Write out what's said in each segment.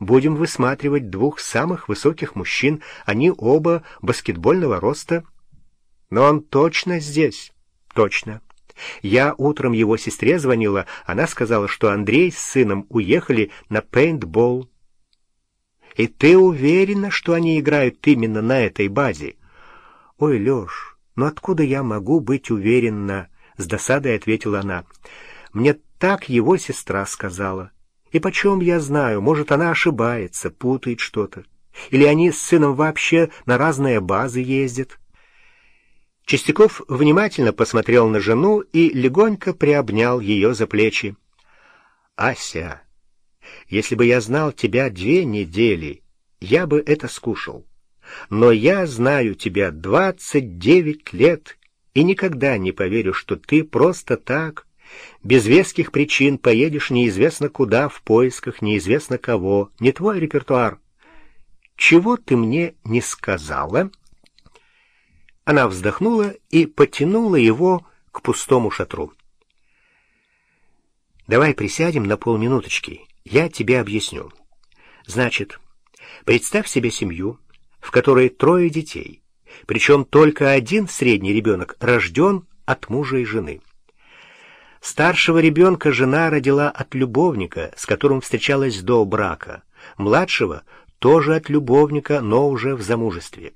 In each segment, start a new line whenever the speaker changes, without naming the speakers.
будем высматривать двух самых высоких мужчин. Они оба баскетбольного роста. Но он точно здесь. Точно. Я утром его сестре звонила. Она сказала, что Андрей с сыном уехали на пейнтбол. И ты уверена, что они играют именно на этой базе? Ой, Леш, ну откуда я могу быть уверена? С досадой ответила она. Мне так его сестра сказала. И почем я знаю, может, она ошибается, путает что-то. Или они с сыном вообще на разные базы ездят. Чистяков внимательно посмотрел на жену и легонько приобнял ее за плечи. «Ася, если бы я знал тебя две недели, я бы это скушал. Но я знаю тебя двадцать девять лет и никогда не поверю, что ты просто так, без веских причин, поедешь неизвестно куда в поисках неизвестно кого. Не твой репертуар. Чего ты мне не сказала?» Она вздохнула и потянула его к пустому шатру. «Давай присядем на полминуточки, я тебе объясню. Значит, представь себе семью, в которой трое детей, причем только один средний ребенок рожден от мужа и жены. Старшего ребенка жена родила от любовника, с которым встречалась до брака, младшего тоже от любовника, но уже в замужестве.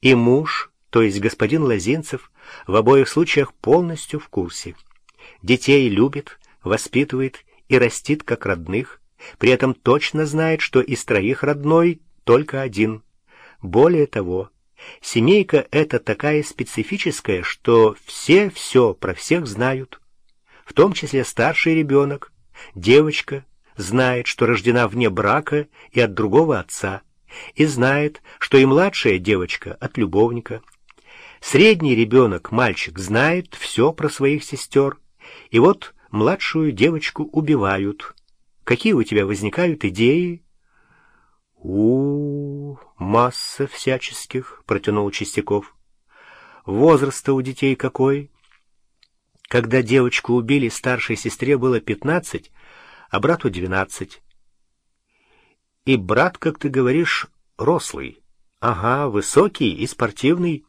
И муж, то есть господин Лозинцев, в обоих случаях полностью в курсе. Детей любит, воспитывает и растит как родных, при этом точно знает, что из троих родной только один. Более того, семейка эта такая специфическая, что все все про всех знают. В том числе старший ребенок, девочка, знает, что рождена вне брака и от другого отца, и знает, что и младшая девочка от любовника. Средний ребенок, мальчик, знает все про своих сестер, и вот младшую девочку убивают. Какие у тебя возникают идеи? у, масса всяческих, — протянул Чистяков. Возраста у детей какой? Когда девочку убили, старшей сестре было пятнадцать, а брату двенадцать. И брат, как ты говоришь, рослый. Ага, высокий и спортивный.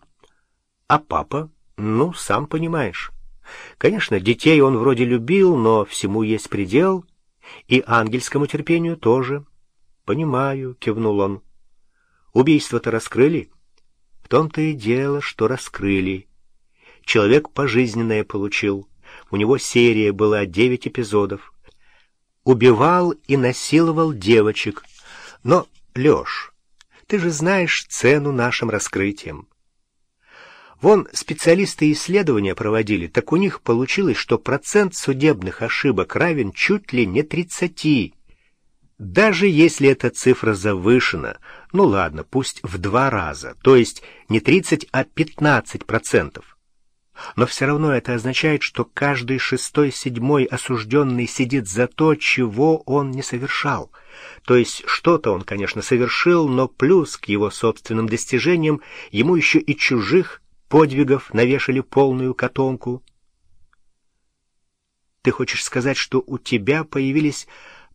А папа? Ну, сам понимаешь. Конечно, детей он вроде любил, но всему есть предел — и ангельскому терпению тоже. Понимаю, кивнул он. Убийство-то раскрыли? В том-то и дело, что раскрыли. Человек пожизненное получил. У него серия была девять эпизодов. Убивал и насиловал девочек. Но, Лёш, ты же знаешь цену нашим раскрытиям. Вон специалисты исследования проводили, так у них получилось, что процент судебных ошибок равен чуть ли не 30. Даже если эта цифра завышена, ну ладно, пусть в два раза, то есть не 30, а 15 процентов. Но все равно это означает, что каждый шестой-седьмой осужденный сидит за то, чего он не совершал. То есть что-то он, конечно, совершил, но плюс к его собственным достижениям ему еще и чужих подвигов навешали полную котомку. Ты хочешь сказать, что у тебя появились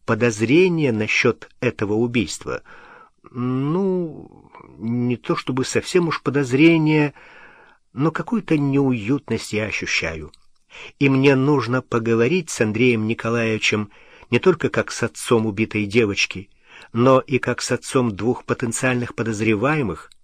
подозрения насчет этого убийства? Ну, не то чтобы совсем уж подозрения, но какую-то неуютность я ощущаю. И мне нужно поговорить с Андреем Николаевичем не только как с отцом убитой девочки, но и как с отцом двух потенциальных подозреваемых —